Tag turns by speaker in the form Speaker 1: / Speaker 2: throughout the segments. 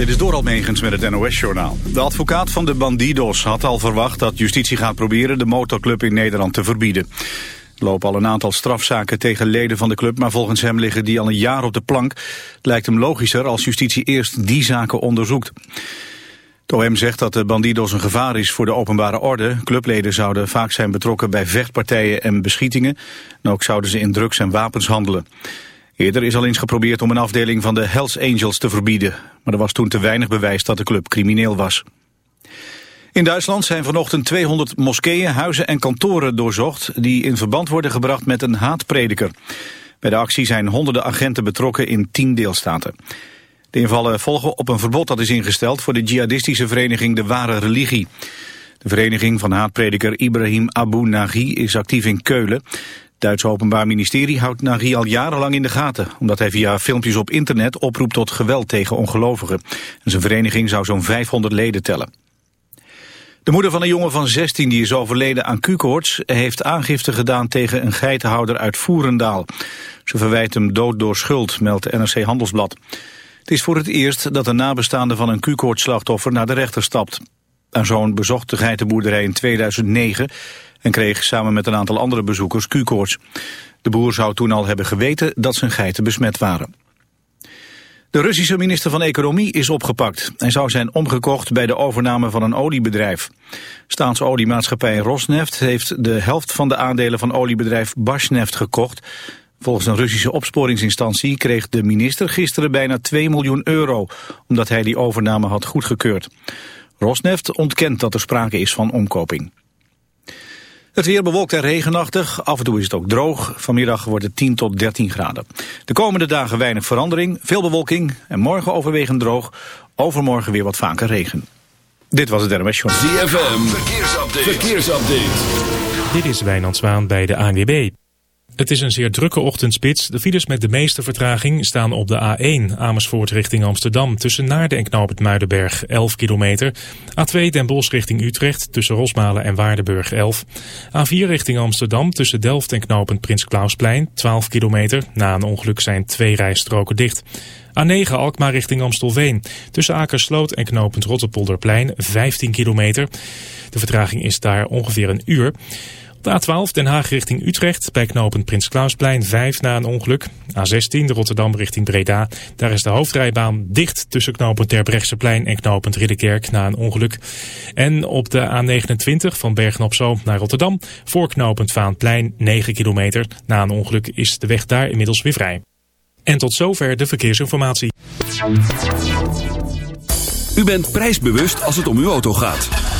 Speaker 1: Dit is door Almegens met het NOS-journaal. De advocaat van de Bandidos had al verwacht dat justitie gaat proberen de motorclub in Nederland te verbieden. Er lopen al een aantal strafzaken tegen leden van de club, maar volgens hem liggen die al een jaar op de plank. Het lijkt hem logischer als justitie eerst die zaken onderzoekt. De OM zegt dat de Bandidos een gevaar is voor de openbare orde. Clubleden zouden vaak zijn betrokken bij vechtpartijen en beschietingen. En ook zouden ze in drugs en wapens handelen. Eerder is al eens geprobeerd om een afdeling van de Hells Angels te verbieden. Maar er was toen te weinig bewijs dat de club crimineel was. In Duitsland zijn vanochtend 200 moskeeën, huizen en kantoren doorzocht... die in verband worden gebracht met een haatprediker. Bij de actie zijn honderden agenten betrokken in tien deelstaten. De invallen volgen op een verbod dat is ingesteld... voor de jihadistische vereniging De Ware Religie. De vereniging van haatprediker Ibrahim Abu Nagi is actief in Keulen. Duitse Openbaar Ministerie houdt Nari al jarenlang in de gaten... omdat hij via filmpjes op internet oproept tot geweld tegen ongelovigen. En zijn vereniging zou zo'n 500 leden tellen. De moeder van een jongen van 16 die is overleden aan Q-koorts... heeft aangifte gedaan tegen een geitenhouder uit Voerendaal. Ze verwijt hem dood door schuld, meldt NRC Handelsblad. Het is voor het eerst dat een nabestaande van een Q-koorts-slachtoffer naar de rechter stapt. Haar zoon bezocht de geitenboerderij in 2009 en kreeg samen met een aantal andere bezoekers Q-koorts. De boer zou toen al hebben geweten dat zijn geiten besmet waren. De Russische minister van Economie is opgepakt. Hij zou zijn omgekocht bij de overname van een oliebedrijf. Staatsoliemaatschappij Rosneft heeft de helft van de aandelen van oliebedrijf Bashneft gekocht. Volgens een Russische opsporingsinstantie kreeg de minister gisteren bijna 2 miljoen euro... omdat hij die overname had goedgekeurd. Rosneft ontkent dat er sprake is van omkoping. Het weer bewolkt en regenachtig. Af en toe is het ook droog. Vanmiddag wordt het 10 tot 13 graden. De komende dagen weinig verandering, veel bewolking en morgen overwegend droog. Overmorgen weer wat vaker regen. Dit was het RMS Show.
Speaker 2: ZFM, verkeersupdate. verkeersupdate.
Speaker 3: Dit is Wijnand Zwaan bij de ANWB. Het is een zeer drukke ochtendspits. De files met de meeste vertraging staan op de A1 Amersfoort richting Amsterdam... tussen Naarden en Knoop Muidenberg 11 kilometer. A2 Den Bosch richting Utrecht tussen Rosmalen en Waardenburg 11. A4 richting Amsterdam tussen Delft en Knopend Prins Klausplein 12 kilometer. Na een ongeluk zijn twee rijstroken dicht. A9 Alkmaar richting Amstelveen. Tussen Akersloot en Knopend Rotterpolderplein 15 kilometer. De vertraging is daar ongeveer een uur. De A12 Den Haag richting Utrecht bij knooppunt Prins Klausplein 5 na een ongeluk. A16 de Rotterdam richting Breda. Daar is de hoofdrijbaan dicht tussen knooppunt Terbrechtseplein en knooppunt Ridderkerk na een ongeluk. En op de A29 van Bergen op Zoom naar Rotterdam voor knooppunt Vaanplein 9 kilometer. Na een ongeluk is de weg daar inmiddels weer vrij. En tot zover de verkeersinformatie.
Speaker 2: U bent prijsbewust als het om uw auto gaat.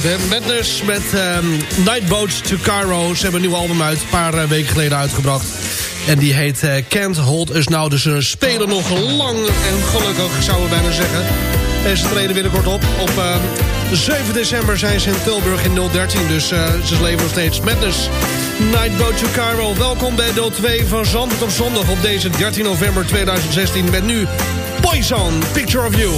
Speaker 4: zitten. Madness met Nightboat Nightboats to Cairo. Ze hebben een nieuw album uit, een paar eh, weken geleden uitgebracht. En die heet uh, Can't Hold Us Now. Dus ze spelen nog lang en gelukkig, zouden we bijna zeggen. En ze treden binnenkort op. Op ehm, 7 december zijn ze in Tilburg in 013. Dus eh, ze leven nog steeds Madness. Nightboat to Cairo. Welkom bij 02 van zondag op zondag op deze 13 november 2016. Met nu Poison, Picture of You.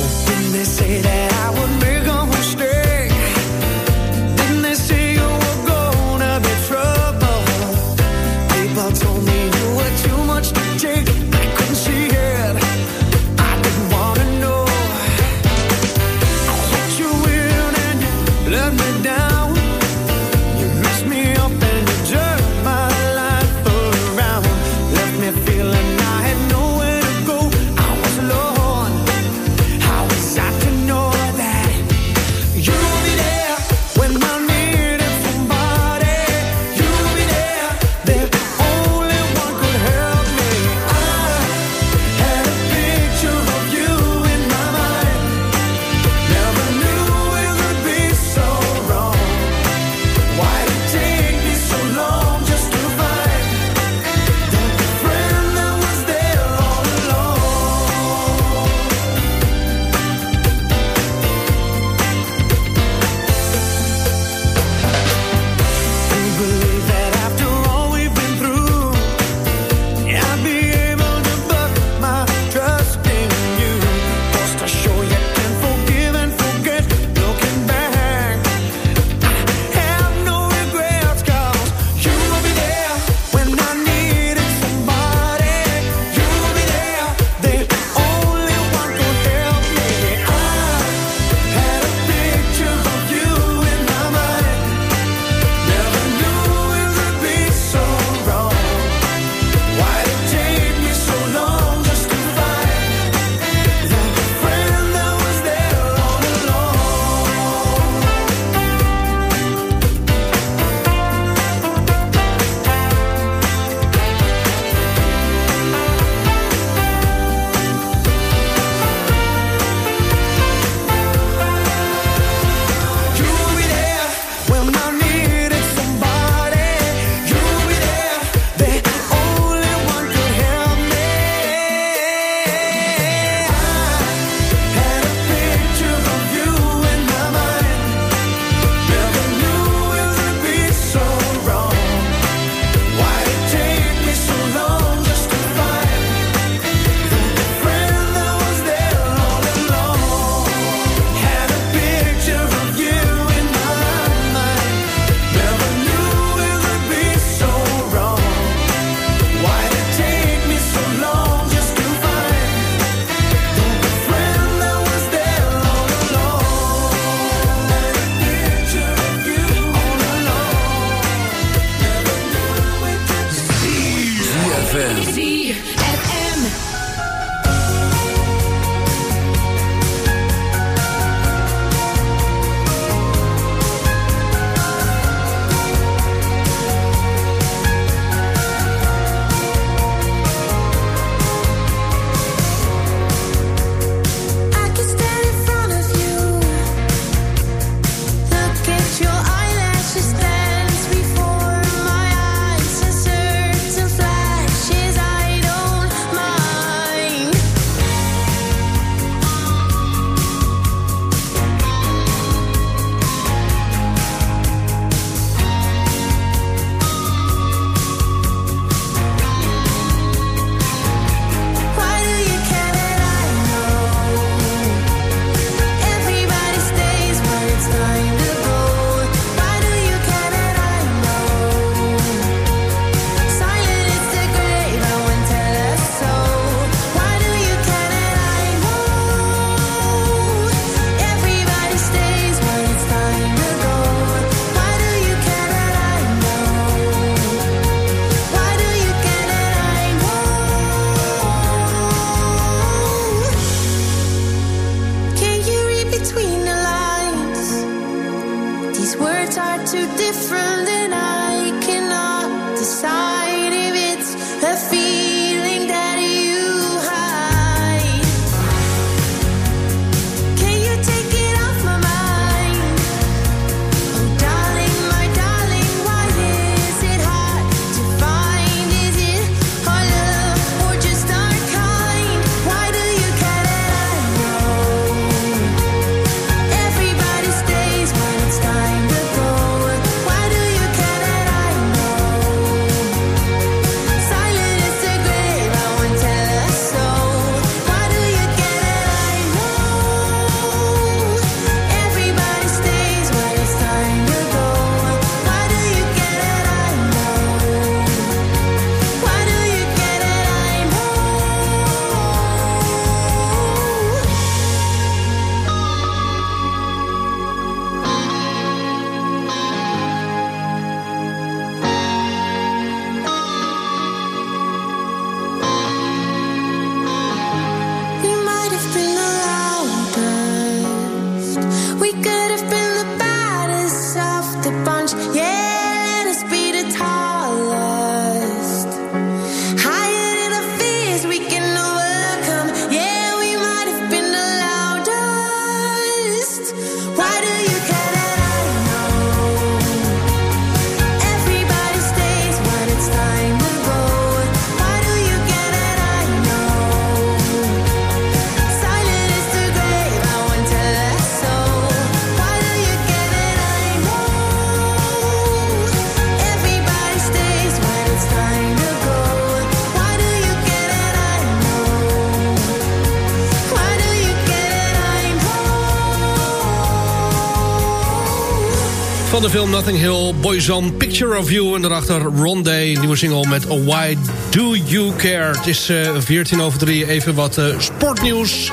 Speaker 5: Film Nothing Hill, Boyzone, Picture of You... en daarachter Rondé, nieuwe single met Why Do You Care. Het is uh, 14 over 3, even wat uh, sportnieuws.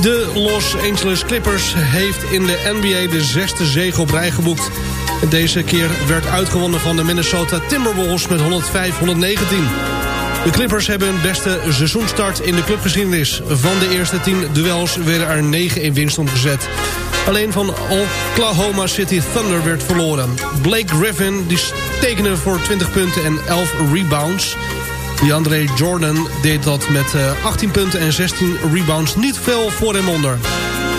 Speaker 5: De Los Angeles Clippers heeft in de NBA de zesde zege op rij geboekt. Deze keer werd uitgewonnen van de Minnesota Timberwolves met 105-119. De Clippers hebben hun beste seizoenstart in de clubgeschiedenis. Van de eerste 10 duels werden er 9 in winst omgezet. Alleen van Oklahoma City Thunder werd verloren. Blake Griffin die tekende voor 20 punten en 11 rebounds. DeAndre Jordan deed dat met 18 punten en 16 rebounds niet veel voor hem onder.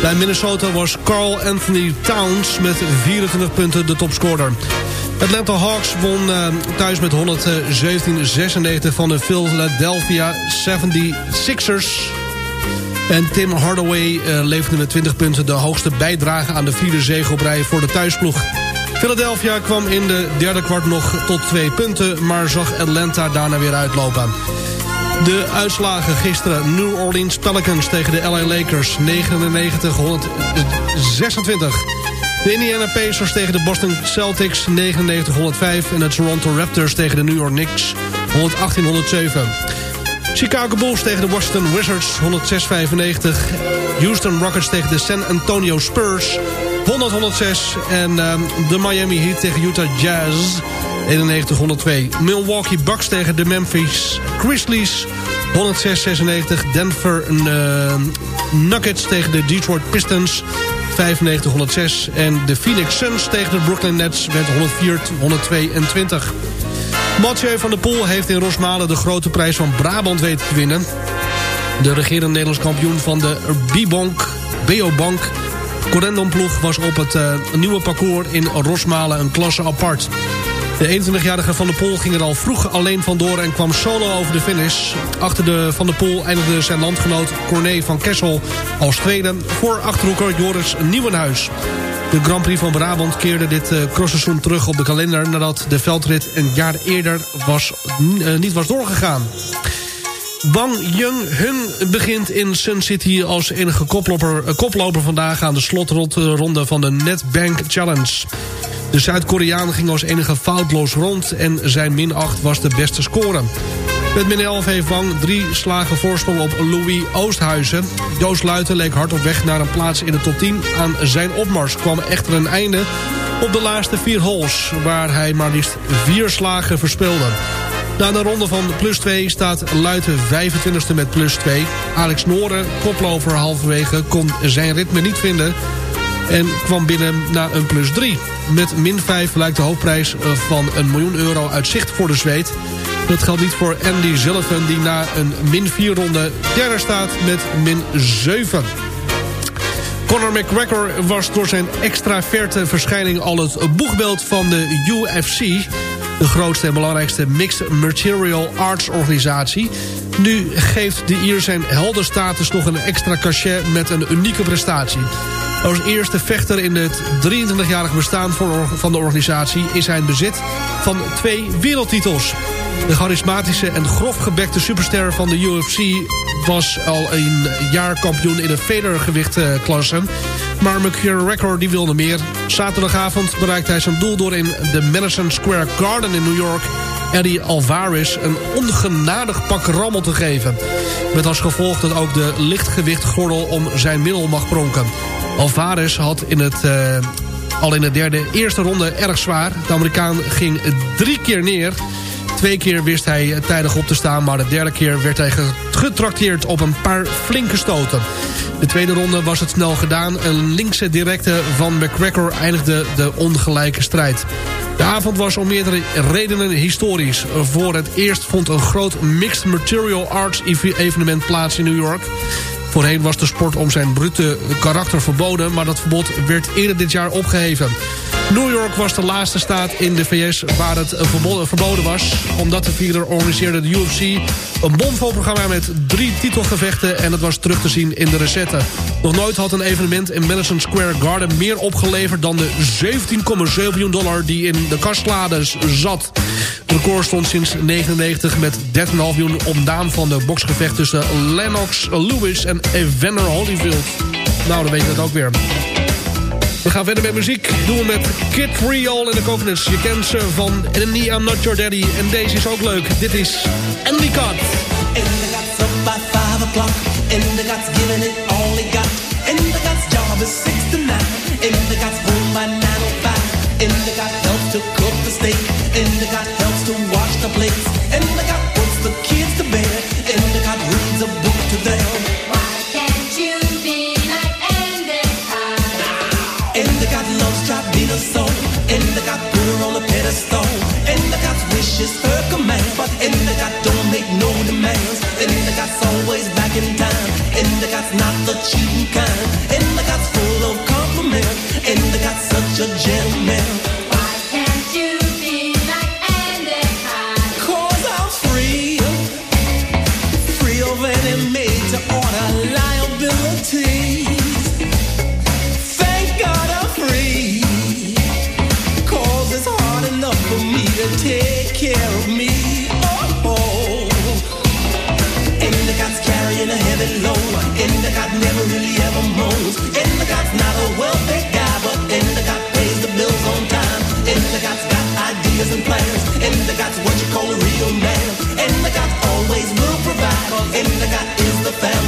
Speaker 5: Bij Minnesota was Carl Anthony Towns met 24 punten de topscorer. Atlanta Hawks won uh, thuis met 117-96 van de Philadelphia 76ers. En Tim Hardaway uh, leverde met 20 punten de hoogste bijdrage aan de vierde zege op rij voor de thuisploeg. Philadelphia kwam in de derde kwart nog tot twee punten... maar zag Atlanta daarna weer uitlopen. De uitslagen gisteren. New Orleans Pelicans tegen de LA Lakers 99-126. De Indiana Pacers tegen de Boston Celtics 99-105. En de Toronto Raptors tegen de New York Knicks 118-107. Chicago Bulls tegen de Washington Wizards 106-95. Houston Rockets tegen de San Antonio Spurs 100-106. En um, de Miami Heat tegen Utah Jazz 91-102. Milwaukee Bucks tegen de Memphis Grizzlies 106-96. Denver uh, Nuggets tegen de Detroit Pistons 95-106. En de Phoenix Suns tegen de Brooklyn Nets werd 104-122. Mathieu van der Poel heeft in Rosmalen de grote prijs van Brabant weten te winnen. De regerende Nederlands kampioen van de Bibonk, Beobank Corendon-ploeg was op het uh, nieuwe parcours in Rosmalen een klasse apart. De 21-jarige Van der Poel ging er al vroeg alleen vandoor en kwam solo over de finish. Achter de Van der Poel eindigde zijn landgenoot Corné van Kessel als tweede... voor achterhoeker Joris Nieuwenhuis. De Grand Prix van Brabant keerde dit uh, crossseizoen terug op de kalender... nadat de veldrit een jaar eerder was, uh, niet was doorgegaan. Wang Jung-hun begint in Sun City als enige koploper, uh, vandaag... aan de slotronde van de Netbank Challenge. De Zuid-Koreaan ging als enige foutloos rond... en zijn min 8 was de beste score. Met min 11 heeft Wang drie slagen voorsprong op Louis Oosthuizen. Joost Luiten leek hard op weg naar een plaats in de top 10. Aan zijn opmars kwam echter een einde op de laatste vier holes... waar hij maar liefst vier slagen verspeelde. Na de ronde van plus 2 staat Luiten 25e met plus 2. Alex Noren, koploper halverwege, kon zijn ritme niet vinden... en kwam binnen na een plus 3. Met min 5 lijkt de hoofdprijs van een miljoen euro uit zicht voor de Zweed. Dat geldt niet voor Andy Zillivan die na een min 4 ronde derde staat met min 7. Conor McGregor was door zijn extraverte verschijning al het boegbeeld van de UFC... de grootste en belangrijkste mixed martial arts organisatie. Nu geeft de Ier zijn heldenstatus nog een extra cachet met een unieke prestatie. Als eerste vechter in het 23-jarig bestaan van de organisatie... is hij in bezit van twee wereldtitels. De charismatische en grofgebekte superster van de UFC... was al een jaar kampioen in de vedergewichtklasse. Maar McGregor die wilde meer. Zaterdagavond bereikte hij zijn doel door in de Madison Square Garden in New York... Eddie Alvarez een ongenadig pak rammel te geven. Met als gevolg dat ook de lichtgewichtgordel om zijn middel mag pronken. Alvarez had in het, uh, al in de derde eerste ronde erg zwaar. De Amerikaan ging drie keer neer. Twee keer wist hij tijdig op te staan... maar de derde keer werd hij getrakteerd op een paar flinke stoten. De tweede ronde was het snel gedaan. Een linkse directe van McGregor eindigde de ongelijke strijd. De avond was om meerdere redenen historisch. Voor het eerst vond een groot mixed material arts evenement plaats in New York. Voorheen was de sport om zijn brute karakter verboden... maar dat verbod werd eerder dit jaar opgeheven. New York was de laatste staat in de VS waar het verboden was. Omdat de vieren organiseerde de UFC een bomvol programma met drie titelgevechten... en het was terug te zien in de recette. Nog nooit had een evenement in Madison Square Garden meer opgeleverd... dan de 17,7 miljoen dollar die in de kastlades zat. Het record stond sinds 1999 met 13,5 miljoen ontdaan van de boksgevecht tussen Lennox Lewis en Evander Holyfield. Nou, dan weet je dat ook weer. We gaan verder met muziek. Doen we met Kid Real in de Coconuts. Je kent ze van Annie, I'm Not Your Daddy. En deze is ook leuk. Dit is Andy
Speaker 6: Cut. Andy the up by o'clock. It all he got. Andy gods job is 6 to 9. Andy by Andy god helps to cook the steak. And the god helps to wash the
Speaker 7: plates. Andy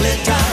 Speaker 7: chocolate time.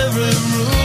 Speaker 5: every room.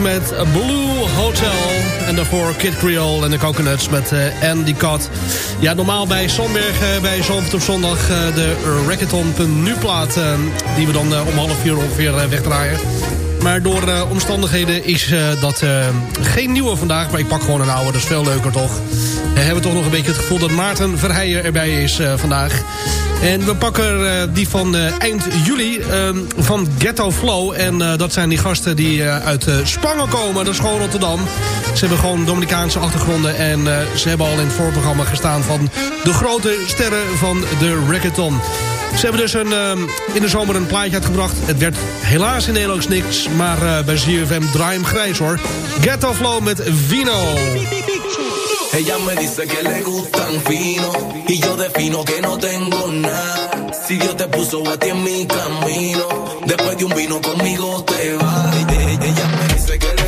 Speaker 5: Met Blue Hotel. En daarvoor Kid Creole en de Coconuts met eh, Andy Cat. Ja, normaal bij Sandberg, eh, bij Zandvoort op zondag... eh, de Racketon.nu plaat eh, die we dan om half vier ongeveer wegdraaien. Maar door eh, omstandigheden is eh, dat eh, geen nieuwe vandaag. Maar ik pak gewoon een oude, dat is veel leuker toch. We hebben toch nog een beetje het gevoel dat Maarten Verheijen erbij is vandaag. En we pakken die van eind juli eh, van Ghetto Flow. En dat zijn die gasten die uit Spangen komen. Dat is gewoon Rotterdam. Ze hebben gewoon Dominicaanse achtergronden. En ze hebben al in het voorprogramma gestaan van de grote sterren van de reggaeton. Ze hebben dus een, eh, in de zomer een plaatje uitgebracht. Het werd helaas in Nederlands niks. Maar eh, bij ZFM draai hem grijs hoor. Ghetto Flow met
Speaker 6: Vino. Ella me dice que le gustan fino y yo defino que no tengo nada. Si Dios te puso a ti en mi camino, después de un vino conmigo te vas.
Speaker 8: Ella
Speaker 6: me dice que le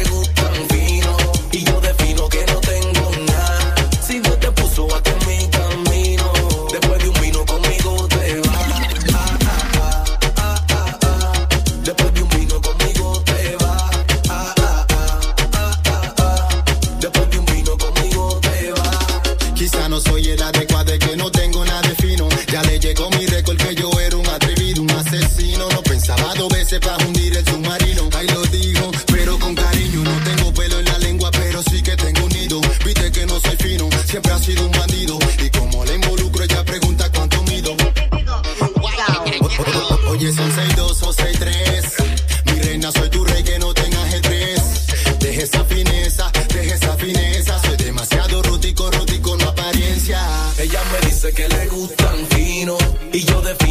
Speaker 6: y yo defino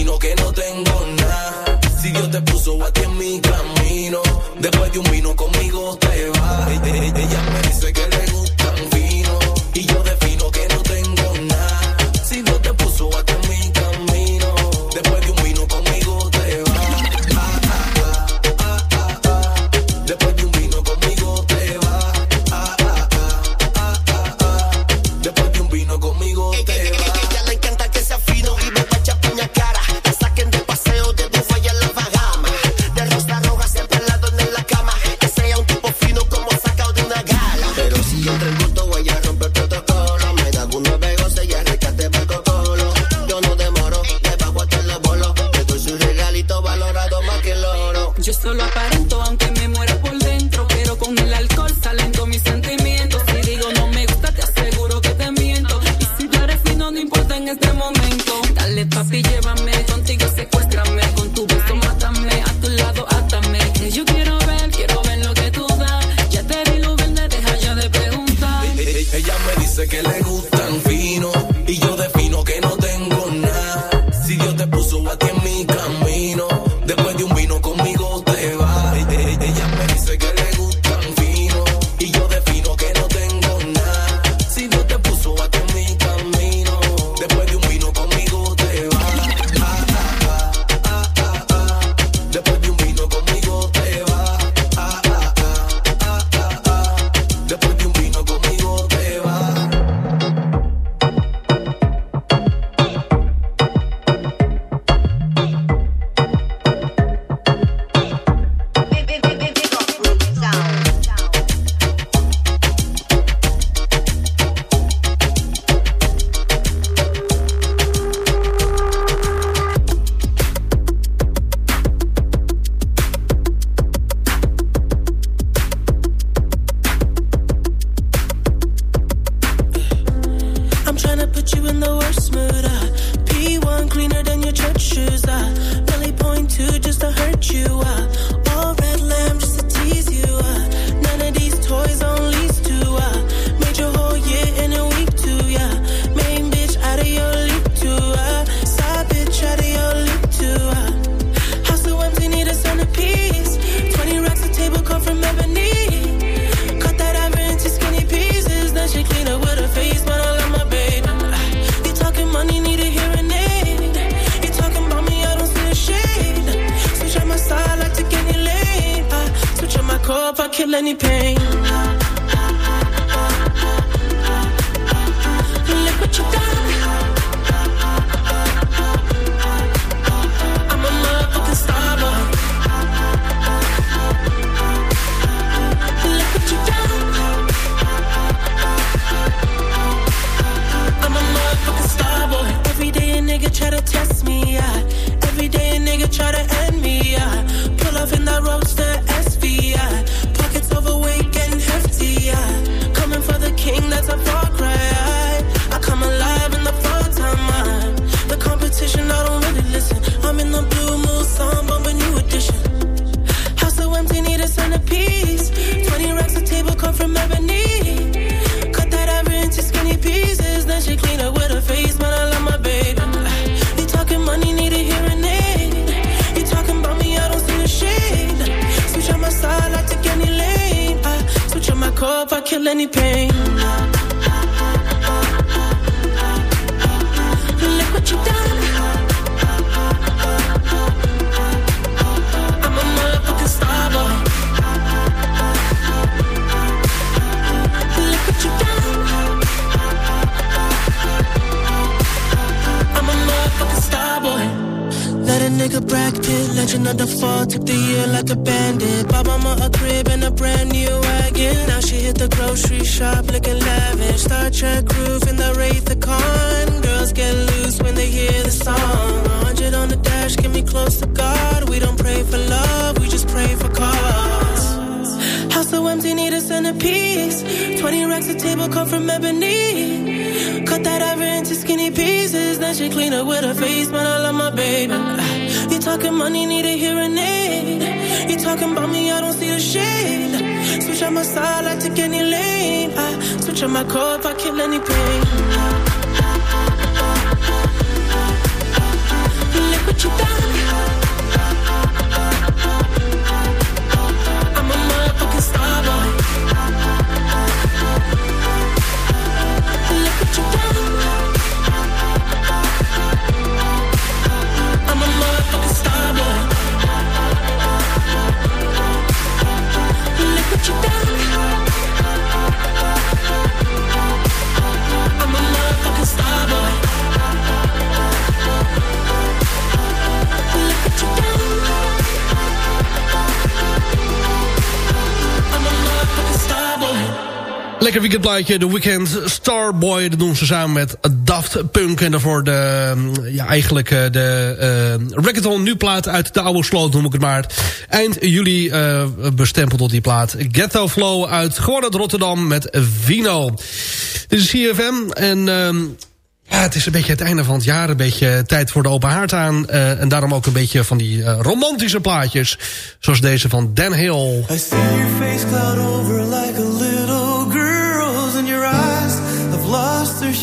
Speaker 9: any pain. Look what you done. I'm a motherfucking star boy. Look what you done. I'm a motherfucking star boy. Let a nigga Brad Pitt, legend of the fall, took the year like a bandit. Trek roof in the Wraith the Con. Girls get loose when they hear the song. 100 on the dash, get me close to God. We don't pray for love, we just pray for cause. House so empty, need a centerpiece. 20 racks of table come from ebony. Cut that ever into skinny pieces. Then she clean up with her face, man. I love my baby. You talking money, need a hearing aid. You talking about me, I don't see the shade. Switch on my side, I take any lane. I switch on my core if I kill any pain. Look
Speaker 5: Lekker weekendplaatje, The Weekend Starboy. Dat doen ze samen met Daft Punk. En daarvoor de, ja, eigenlijk eh, de uh, Reggaeton nu plaat uit de oude sloot, noem ik het maar. Eind juli uh, bestempeld tot die plaat. Ghetto Flow uit gewoon uit Rotterdam met Vino. Dit is CFM en... Um, ja, het is een beetje het einde van het jaar. Een beetje tijd voor de open haard aan. En daarom ook een beetje van die romantische plaatjes. Zoals deze van Dan Hill.
Speaker 4: I see your face cloud over like a little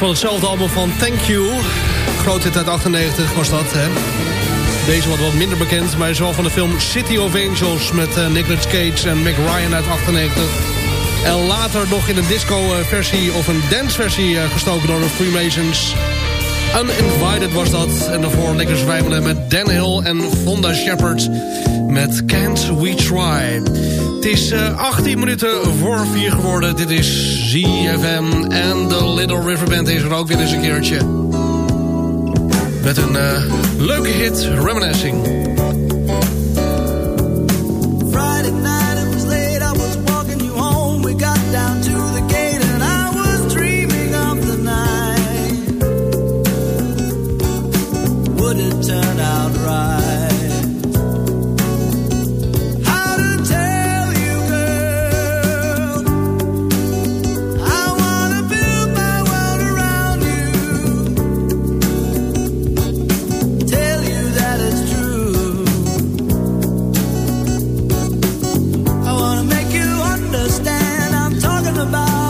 Speaker 5: Van hetzelfde album van Thank You. Groot hit uit 98 was dat. Deze wordt wat minder bekend, maar is wel van de film City of Angels... met eh, Nicolas Cage en Mick Ryan uit 98. En later nog in een disco-versie of een dance-versie eh, gestoken door de Freemasons. Uninvited was dat. En daarvoor lekker zwijmelen met Dan Hill en Fonda Shepard met Can't We Try. Het is eh, 18 minuten voor 4 geworden. Dit is ZFM en de Little River Band is er ook weer eens een keertje. Met een eh, leuke hit, Reminiscing.
Speaker 4: About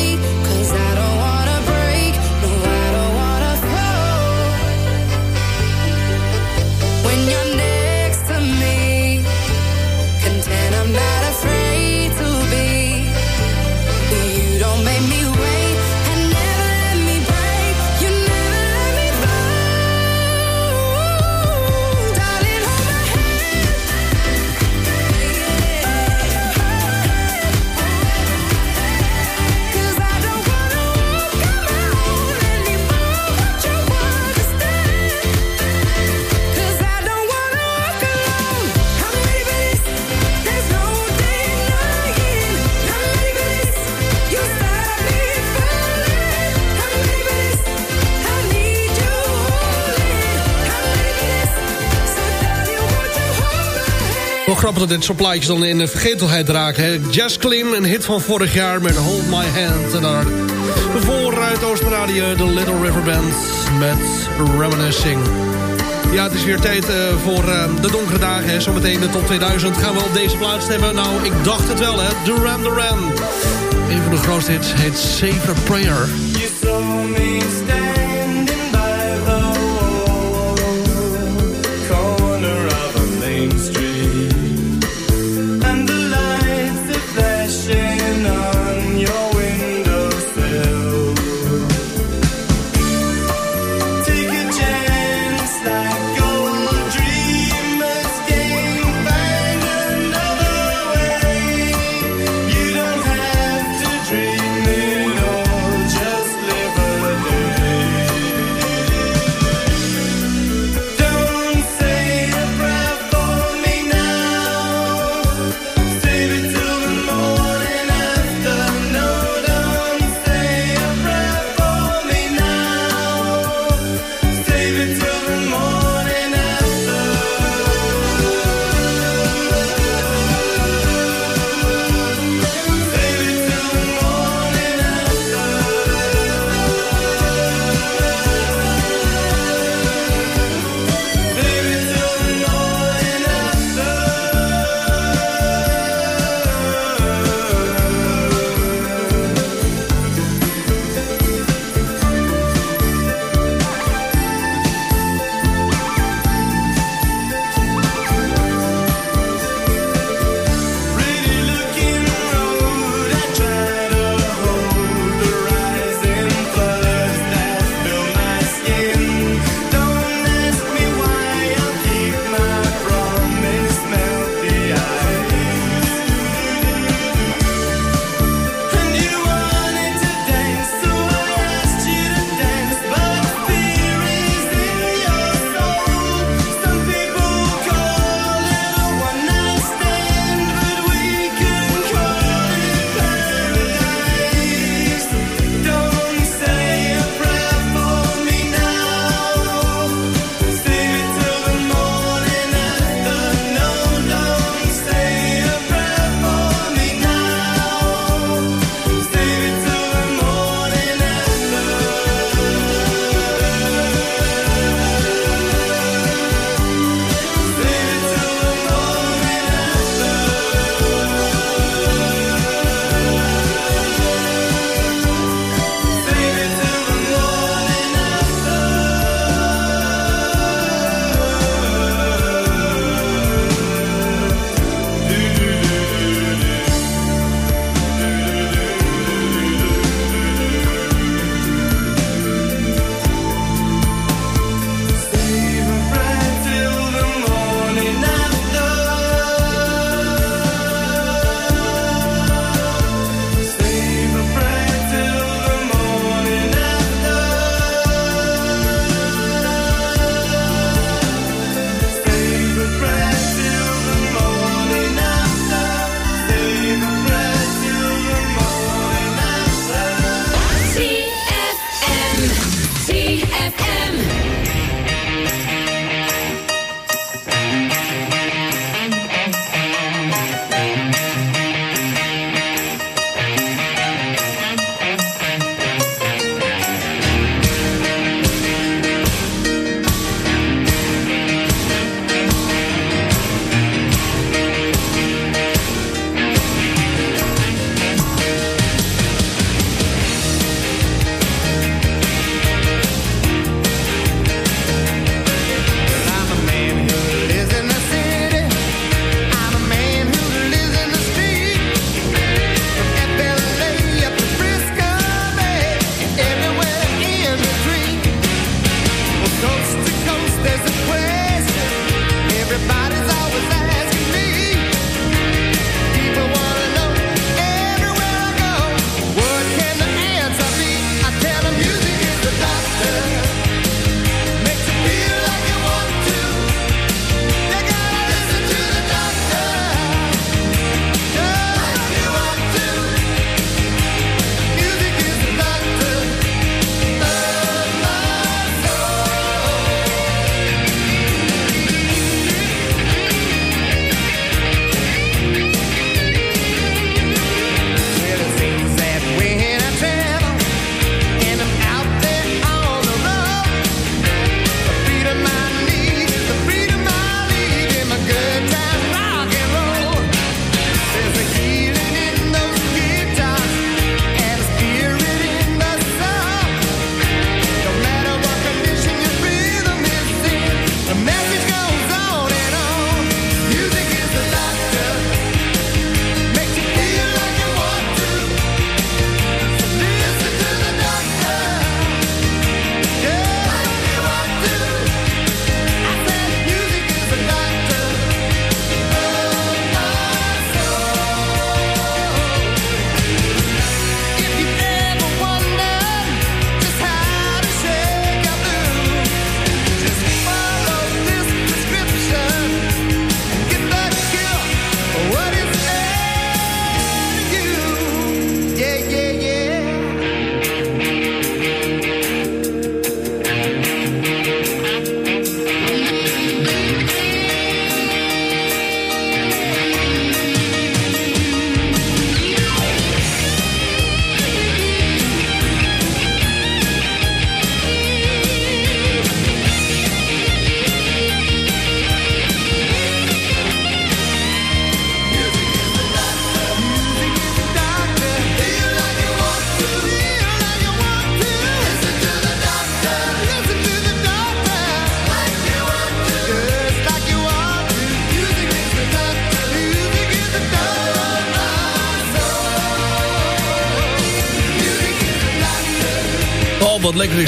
Speaker 5: grappig dat dit soort plaatjes dan in de vergetelheid raken. Jazz Clean, een hit van vorig jaar met Hold My Hand. En daar vooruit Oost-Canadië, de Little River Band met Reminiscing. Ja, het is weer tijd eh, voor eh, de donkere dagen. Zometeen de top 2000 gaan we op deze plaats hebben. Nou, ik dacht het wel, hè. Duran Duran. Een van de grootste hits heet Save Prayer.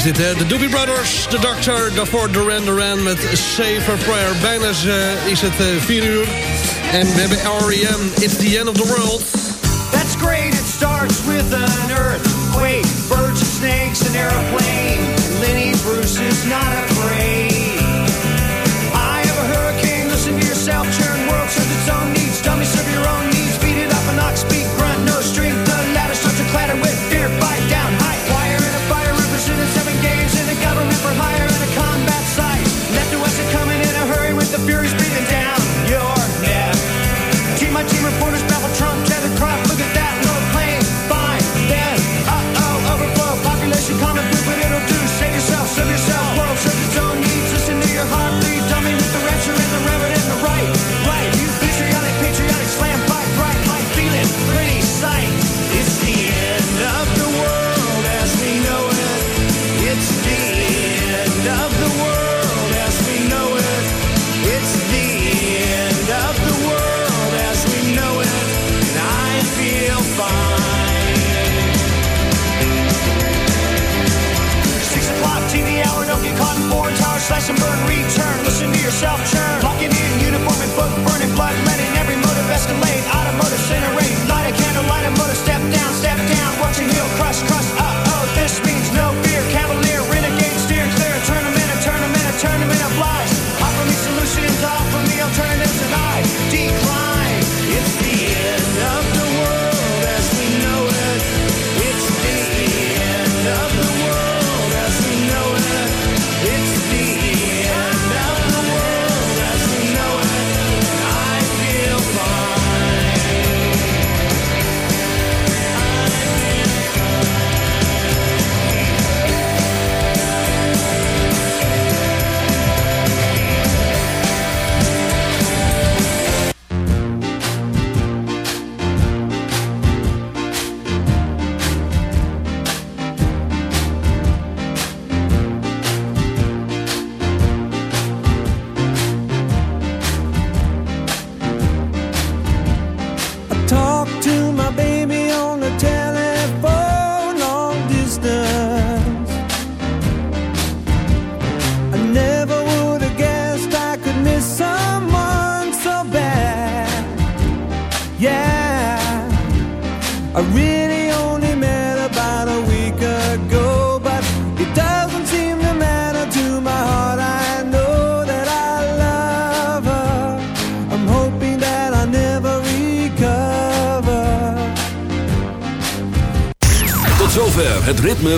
Speaker 5: is dit, hè? De Doobie Brothers, The Doctor, daarvoor Duran Duran met Safer Prayer. Bijna eh, is het eh, 4 uur. En we hebben R.E.M. It's the end of the world.
Speaker 10: That's great, it starts with an earthquake. Birds and snakes and airplanes. listen to yourself churn. Locking in uniform and book burning blood.
Speaker 11: man.